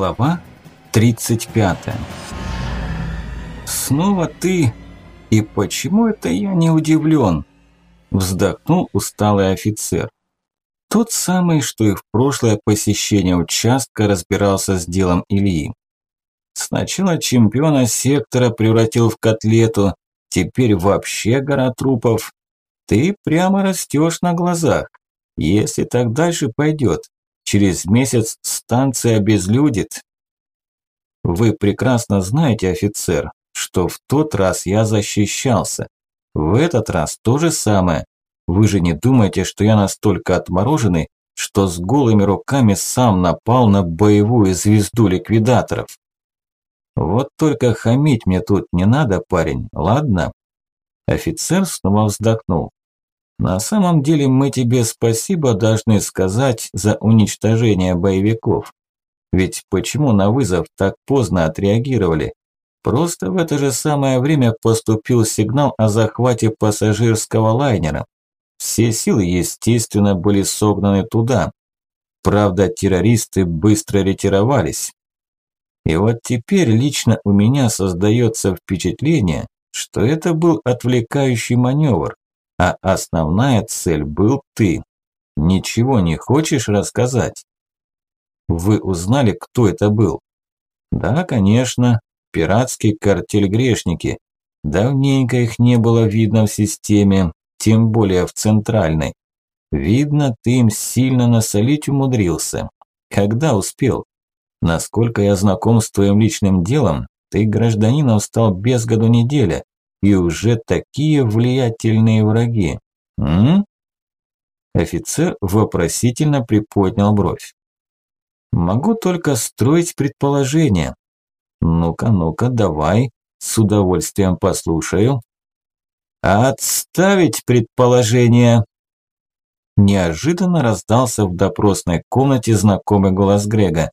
Глава 35 «Снова ты? И почему это я не удивлен?» Вздохнул усталый офицер. Тот самый, что и в прошлое посещение участка разбирался с делом Ильи. Сначала чемпиона сектора превратил в котлету, теперь вообще гора трупов. Ты прямо растешь на глазах. Если так дальше пойдет, через месяц станция обезлюдит. Вы прекрасно знаете, офицер, что в тот раз я защищался. В этот раз то же самое. Вы же не думаете, что я настолько отмороженный, что с голыми руками сам напал на боевую звезду ликвидаторов? Вот только хамить мне тут не надо, парень, ладно? Офицер снова вздохнул. На самом деле мы тебе спасибо должны сказать за уничтожение боевиков. Ведь почему на вызов так поздно отреагировали? Просто в это же самое время поступил сигнал о захвате пассажирского лайнера. Все силы, естественно, были согнаны туда. Правда, террористы быстро ретировались. И вот теперь лично у меня создается впечатление, что это был отвлекающий маневр, а основная цель был ты. Ничего не хочешь рассказать? Вы узнали, кто это был? Да, конечно, пиратский картель грешники. Давненько их не было видно в системе, тем более в центральной. Видно, ты им сильно насолить умудрился. Когда успел? Насколько я знаком с твоим личным делом, ты гражданином стал без году неделя, и уже такие влиятельные враги. М? Офицер вопросительно приподнял бровь. Могу только строить предположения. Ну-ка, ну-ка, давай, с удовольствием послушаю. Отставить предположение. Неожиданно раздался в допросной комнате знакомый голос Грега.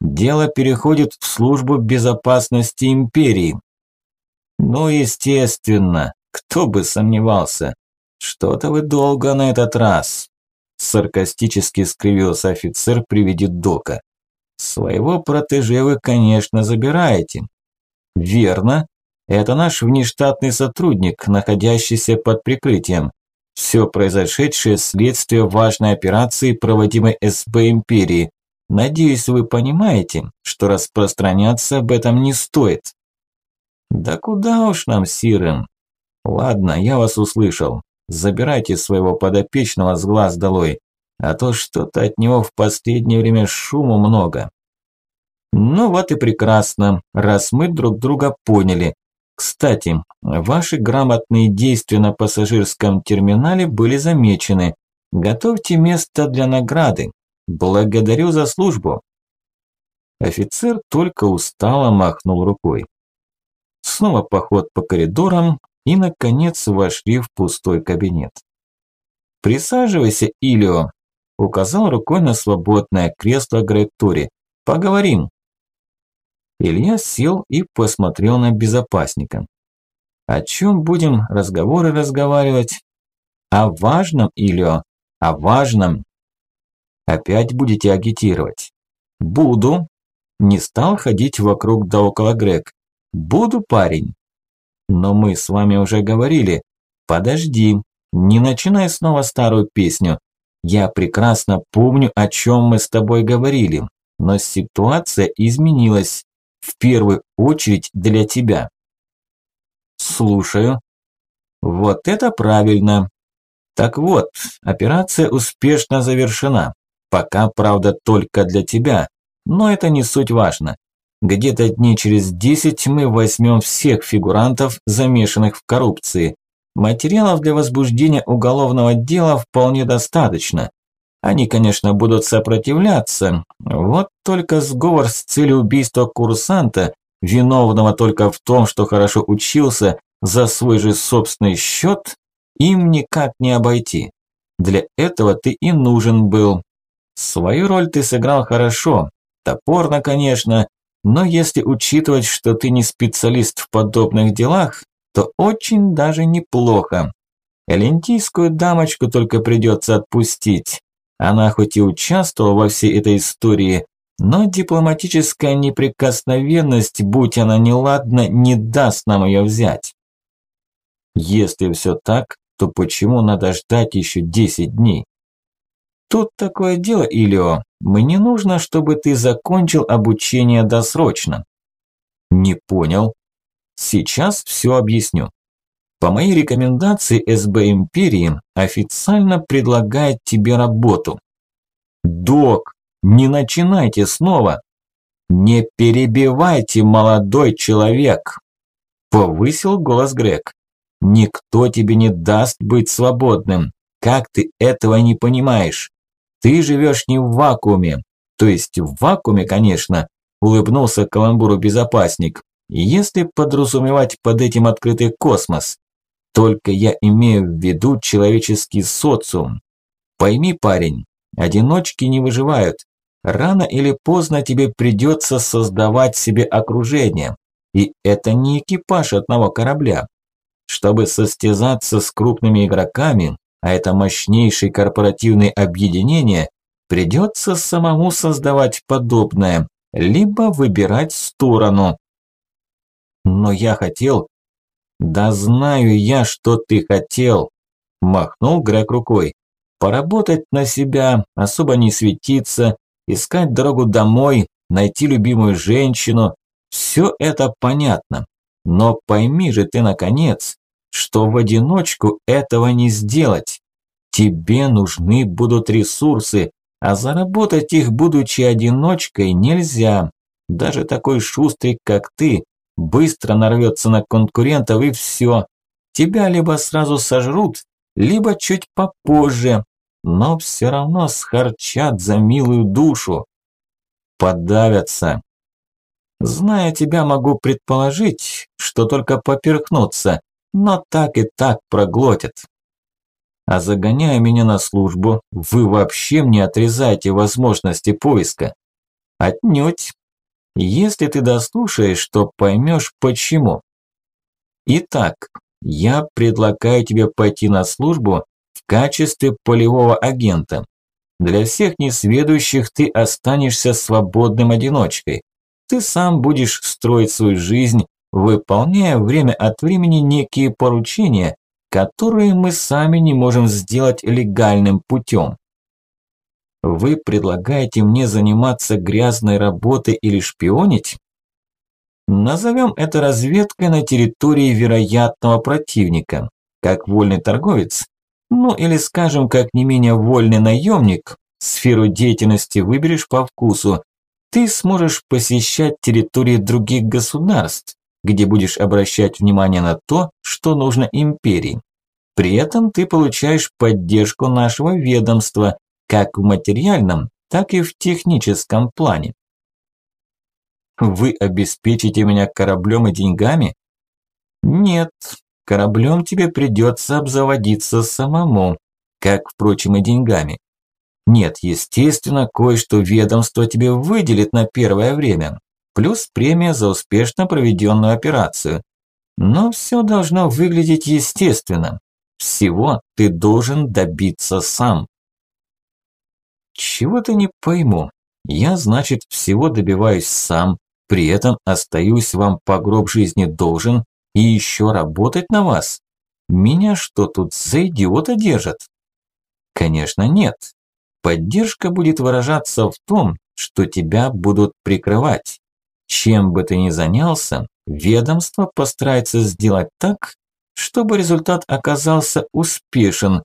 Дело переходит в службу безопасности империи. Ну, естественно, кто бы сомневался. Что-то вы долго на этот раз. Саркастически скривился офицер при виде дока. Своего протеже вы, конечно, забираете. Верно. Это наш внештатный сотрудник, находящийся под прикрытием. Все произошедшее – следствие важной операции, проводимой СБ Империи. Надеюсь, вы понимаете, что распространяться об этом не стоит. Да куда уж нам, Сирен. Ладно, я вас услышал. Забирайте своего подопечного с глаз долой, а то что-то от него в последнее время шуму много. Ну вот и прекрасно, раз мы друг друга поняли. Кстати, ваши грамотные действия на пассажирском терминале были замечены. Готовьте место для награды. Благодарю за службу. Офицер только устало махнул рукой. Снова поход по коридорам и, наконец, вошли в пустой кабинет. «Присаживайся, Илио», – указал рукой на свободное кресло Грег Тури. «Поговорим». Илья сел и посмотрел на безопасника. «О чем будем разговоры разговаривать?» «О важном, Илио, о важном». «Опять будете агитировать?» «Буду». Не стал ходить вокруг да около Грег. Буду, парень. Но мы с вами уже говорили. Подожди, не начинай снова старую песню. Я прекрасно помню, о чем мы с тобой говорили. Но ситуация изменилась. В первую очередь для тебя. Слушаю. Вот это правильно. Так вот, операция успешно завершена. Пока, правда, только для тебя. Но это не суть важно. Где-то дней через 10 мы возьмем всех фигурантов, замешанных в коррупции. Материалов для возбуждения уголовного дела вполне достаточно. Они, конечно, будут сопротивляться. Вот только сговор с целью убийства курсанта, виновного только в том, что хорошо учился, за свой же собственный счет, им никак не обойти. Для этого ты и нужен был. Свою роль ты сыграл хорошо. Топорно, конечно, но если учитывать, что ты не специалист в подобных делах, то очень даже неплохо. Элентийскую дамочку только придется отпустить. Она хоть и участвовала во всей этой истории, но дипломатическая неприкосновенность, будь она неладна, не даст нам ее взять. Если все так, то почему надо ждать еще 10 дней? Тут такое дело, Илио, мне нужно, чтобы ты закончил обучение досрочно. Не понял. Сейчас все объясню. По моей рекомендации СБ Империи официально предлагает тебе работу. Док, не начинайте снова. Не перебивайте, молодой человек. Повысил голос Грег. Никто тебе не даст быть свободным. Как ты этого не понимаешь? Ты живешь не в вакууме. То есть в вакууме, конечно, улыбнулся каламбуру безопасник. Если подразумевать под этим открытый космос. Только я имею в виду человеческий социум. Пойми, парень, одиночки не выживают. Рано или поздно тебе придется создавать себе окружение. И это не экипаж одного корабля. Чтобы состязаться с крупными игроками, а это мощнейшие корпоративные объединения, придется самому создавать подобное, либо выбирать сторону. Но я хотел... Да знаю я, что ты хотел. Махнул Грег рукой. Поработать на себя, особо не светиться, искать дорогу домой, найти любимую женщину. Все это понятно. Но пойми же ты, наконец, что в одиночку этого не сделать. Тебе нужны будут ресурсы, а заработать их, будучи одиночкой, нельзя. Даже такой шустрый, как ты, быстро нарвется на конкурентов и все. Тебя либо сразу сожрут, либо чуть попозже, но все равно схарчат за милую душу. Подавятся. Зная тебя, могу предположить, что только поперхнуться, но так и так проглотят. А загоняя меня на службу, вы вообще мне отрезаете возможности поиска. Отнюдь. Если ты дослушаешь, то поймешь почему. Итак, я предлагаю тебе пойти на службу в качестве полевого агента. Для всех несведущих ты останешься свободным одиночкой. Ты сам будешь строить свою жизнь, выполняя время от времени некие поручения, которые мы сами не можем сделать легальным путем. Вы предлагаете мне заниматься грязной работой или шпионить? Назовем это разведкой на территории вероятного противника, как вольный торговец, ну или скажем, как не менее вольный наемник, сферу деятельности выберешь по вкусу, ты сможешь посещать территории других государств, где будешь обращать внимание на то, что нужно империи. При этом ты получаешь поддержку нашего ведомства, как в материальном, так и в техническом плане. Вы обеспечите меня кораблем и деньгами? Нет, кораблем тебе придется обзаводиться самому, как, впрочем, и деньгами. Нет, естественно, кое-что ведомство тебе выделит на первое время плюс премия за успешно проведенную операцию. Но все должно выглядеть естественно. Всего ты должен добиться сам. Чего-то не пойму. Я, значит, всего добиваюсь сам, при этом остаюсь вам по гроб жизни должен и еще работать на вас. Меня что тут за идиота держат? Конечно, нет. Поддержка будет выражаться в том, что тебя будут прикрывать. Чем бы ты ни занялся, ведомство постарается сделать так, чтобы результат оказался успешен.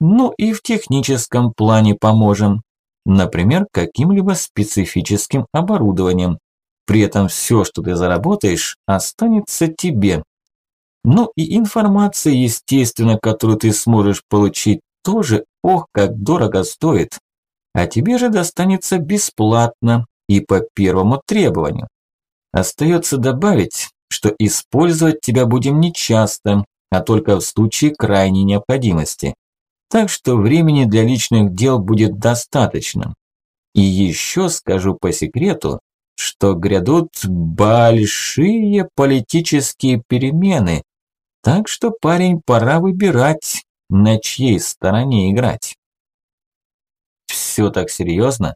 Ну и в техническом плане поможем. Например, каким-либо специфическим оборудованием. При этом все, что ты заработаешь, останется тебе. Ну и информация, естественно, которую ты сможешь получить, тоже, ох, как дорого стоит. А тебе же достанется бесплатно и по первому требованию. Остается добавить, что использовать тебя будем не часто, а только в случае крайней необходимости. Так что времени для личных дел будет достаточно. И еще скажу по секрету, что грядут большие политические перемены, так что, парень, пора выбирать, на чьей стороне играть. Все так серьезно?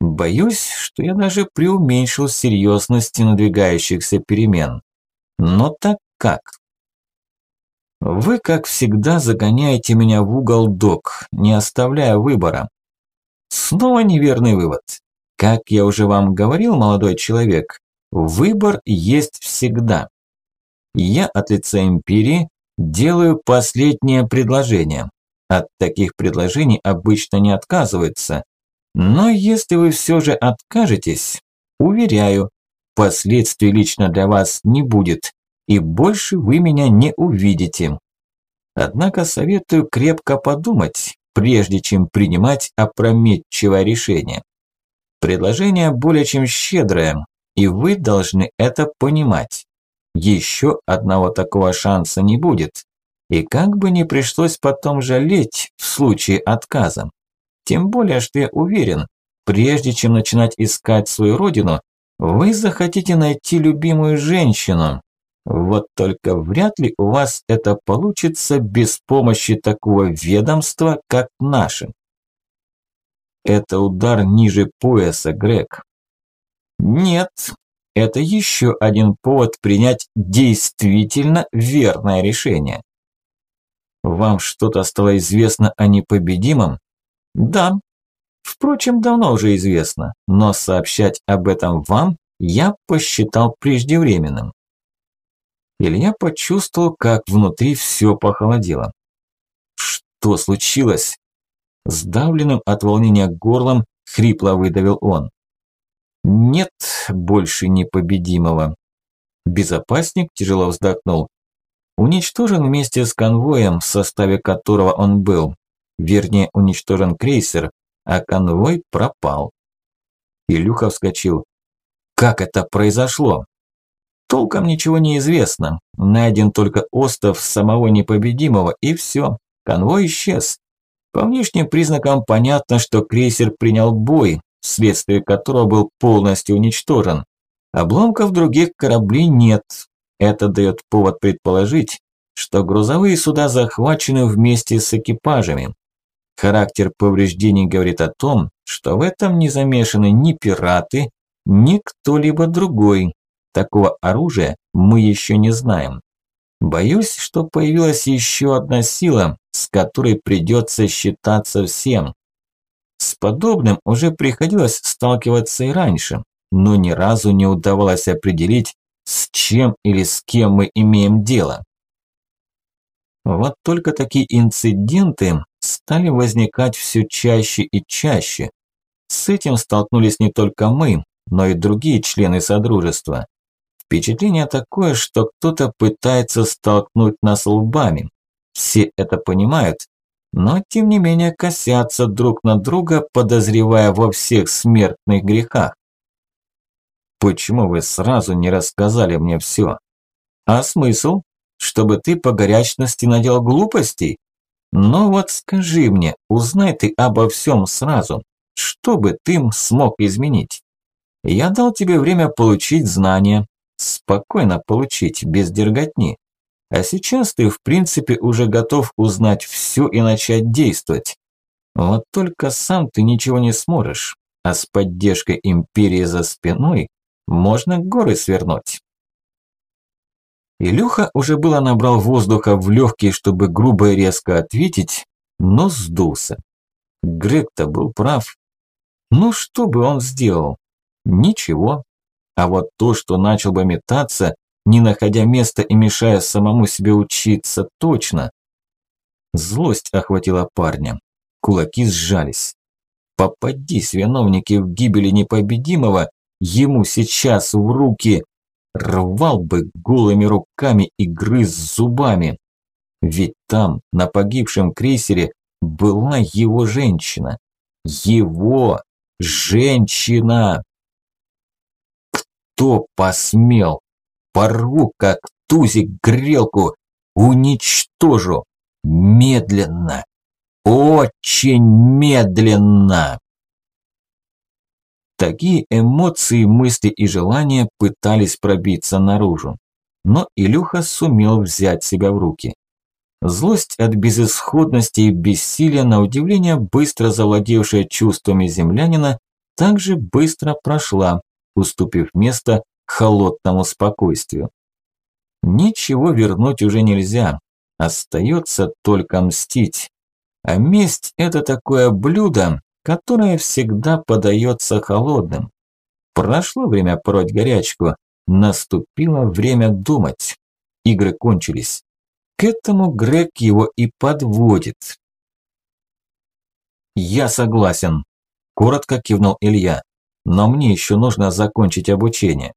Боюсь, что я даже преуменьшил серьезность надвигающихся перемен. Но так как? Вы, как всегда, загоняете меня в угол док, не оставляя выбора. Снова неверный вывод. Как я уже вам говорил, молодой человек, выбор есть всегда. Я от лица империи делаю последнее предложение. От таких предложений обычно не отказываются. Но если вы все же откажетесь, уверяю, последствий лично для вас не будет, и больше вы меня не увидите. Однако советую крепко подумать, прежде чем принимать опрометчивое решение. Предложение более чем щедрое, и вы должны это понимать. Еще одного такого шанса не будет. И как бы не пришлось потом жалеть в случае отказа. Тем более, что я уверен, прежде чем начинать искать свою родину, вы захотите найти любимую женщину. Вот только вряд ли у вас это получится без помощи такого ведомства, как наше. Это удар ниже пояса, Грег. Нет, это еще один повод принять действительно верное решение. Вам что-то стало известно о непобедимом? Да. Впрочем, давно уже известно, но сообщать об этом вам я посчитал преждевременным. Илья почувствовал, как внутри все похолодело. Что случилось? Сдавленным от волнения горлом хрипло выдавил он. Нет больше непобедимого. Безопасник тяжело вздохнул. Уничтожен вместе с конвоем, в составе которого он был. Вернее, уничтожен крейсер, а конвой пропал. Илюха вскочил. Как это произошло? Толком ничего не известно. Найден только остов самого непобедимого, и все. Конвой исчез. По внешним признакам понятно, что крейсер принял бой, вследствие которого был полностью уничтожен. Обломков других кораблей нет, это дает повод предположить, что грузовые суда захвачены вместе с экипажами. Характер повреждений говорит о том, что в этом не замешаны ни пираты, ни кто-либо другой. Такого оружия мы еще не знаем. Боюсь, что появилась еще одна сила, с которой придется считаться всем. С подобным уже приходилось сталкиваться и раньше, но ни разу не удавалось определить, с чем или с кем мы имеем дело. Вот только такие инциденты стали возникать все чаще и чаще. С этим столкнулись не только мы, но и другие члены Содружества. Впечатление такое, что кто-то пытается столкнуть нас лбами. Все это понимают, но тем не менее косятся друг на друга, подозревая во всех смертных грехах. Почему вы сразу не рассказали мне все? А смысл? Чтобы ты по горячности надел глупостей? Ну вот скажи мне, узнай ты обо всем сразу. Что бы ты смог изменить? Я дал тебе время получить знания. Спокойно получить, без дерготни. А сейчас ты в принципе уже готов узнать все и начать действовать. Вот только сам ты ничего не сможешь, а с поддержкой империи за спиной можно горы свернуть. Илюха уже было набрал воздуха в легкие, чтобы грубо и резко ответить, но сдулся. Грег-то был прав. Ну что бы он сделал? Ничего. А вот то, что начал бы метаться, не находя места и мешая самому себе учиться, точно. Злость охватила парня. Кулаки сжались. Попадись, виновники в гибели непобедимого, ему сейчас в руки, рвал бы голыми руками и грыз зубами. Ведь там, на погибшем крейсере, была его женщина. Его женщина! Кто посмел? Порву, как тузик, грелку, уничтожу. Медленно, очень медленно. Такие эмоции, мысли и желания пытались пробиться наружу. Но Илюха сумел взять себя в руки. Злость от безысходности и бессилия, на удивление быстро завладевшая чувствами землянина, также быстро прошла, уступив место холодному спокойствию. Ничего вернуть уже нельзя, остается только мстить. А месть – это такое блюдо, которое всегда подается холодным. Прошло время пороть горячку, наступило время думать. Игры кончились. К этому Грег его и подводит. «Я согласен», – коротко кивнул Илья. «Но мне еще нужно закончить обучение».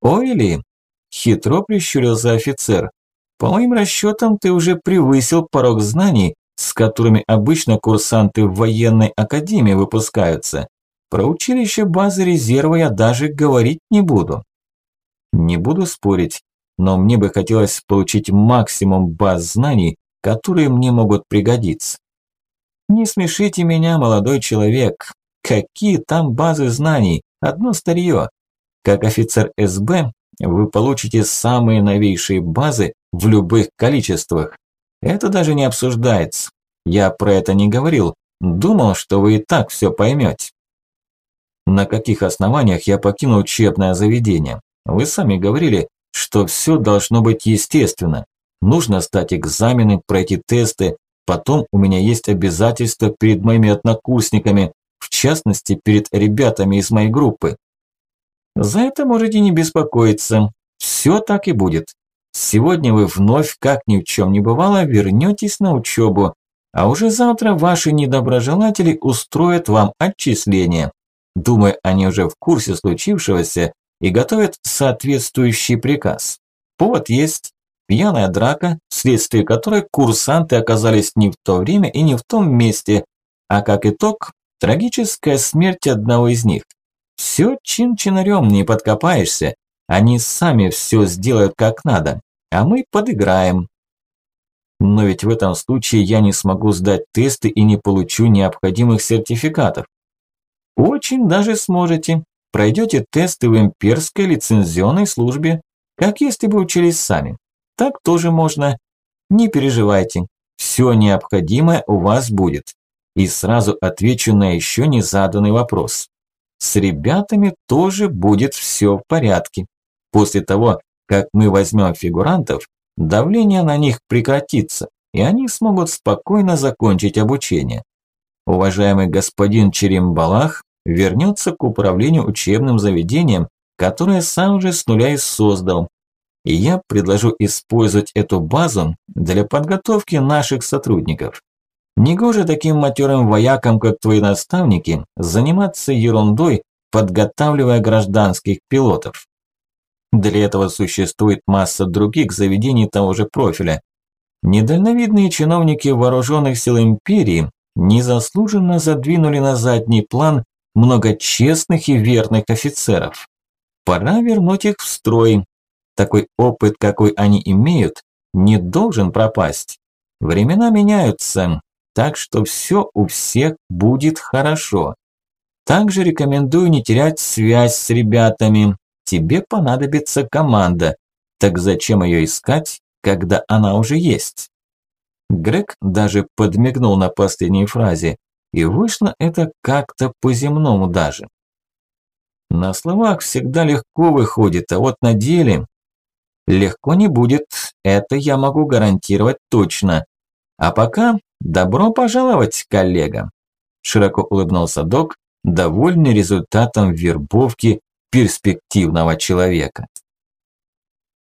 «Ойли!» – хитро прищурился офицер. «По моим расчетам, ты уже превысил порог знаний, с которыми обычно курсанты в военной академии выпускаются. Про училище базы резерва я даже говорить не буду». «Не буду спорить, но мне бы хотелось получить максимум баз знаний, которые мне могут пригодиться. Не смешите меня, молодой человек. Какие там базы знаний? Одно старье. Как офицер СБ вы получите самые новейшие базы в любых количествах. Это даже не обсуждается. Я про это не говорил. Думал, что вы и так все поймете. На каких основаниях я покинул учебное заведение? Вы сами говорили, что все должно быть естественно. Нужно сдать экзамены, пройти тесты, Потом у меня есть обязательства перед моими однокурсниками, в частности, перед ребятами из моей группы. За это можете не беспокоиться. Все так и будет. Сегодня вы вновь, как ни в чем не бывало, вернетесь на учебу, а уже завтра ваши недоброжелатели устроят вам отчисление. Думаю, они уже в курсе случившегося и готовят соответствующий приказ. Повод есть. Пьяная драка, вследствие которой курсанты оказались не в то время и не в том месте, а как итог, трагическая смерть одного из них. Все чин-чинарем не подкопаешься, они сами все сделают как надо, а мы подыграем. Но ведь в этом случае я не смогу сдать тесты и не получу необходимых сертификатов. Очень даже сможете. Пройдете тесты в имперской лицензионной службе, как если бы учились сами. Так тоже можно. Не переживайте, все необходимое у вас будет. И сразу отвечу на еще не заданный вопрос. С ребятами тоже будет все в порядке. После того, как мы возьмем фигурантов, давление на них прекратится, и они смогут спокойно закончить обучение. Уважаемый господин Черембалах вернется к управлению учебным заведением, которое сам же с нуля и создал, и я предложу использовать эту базу для подготовки наших сотрудников. Негоже таким матерым воякам, как твои наставники, заниматься ерундой, подготавливая гражданских пилотов. Для этого существует масса других заведений того же профиля. Недальновидные чиновники вооруженных сил империи незаслуженно задвинули на задний план много честных и верных офицеров. Пора вернуть их в строй, такой опыт, какой они имеют, не должен пропасть. Времена меняются, так что все у всех будет хорошо. Также рекомендую не терять связь с ребятами. Тебе понадобится команда. Так зачем ее искать, когда она уже есть? Грег даже подмигнул на последней фразе, и вышло это как-то по-земному даже. На словах всегда легко выходит, а вот на деле Легко не будет, это я могу гарантировать точно. А пока добро пожаловать, коллега. Широко улыбнулся док, довольный результатом вербовки перспективного человека.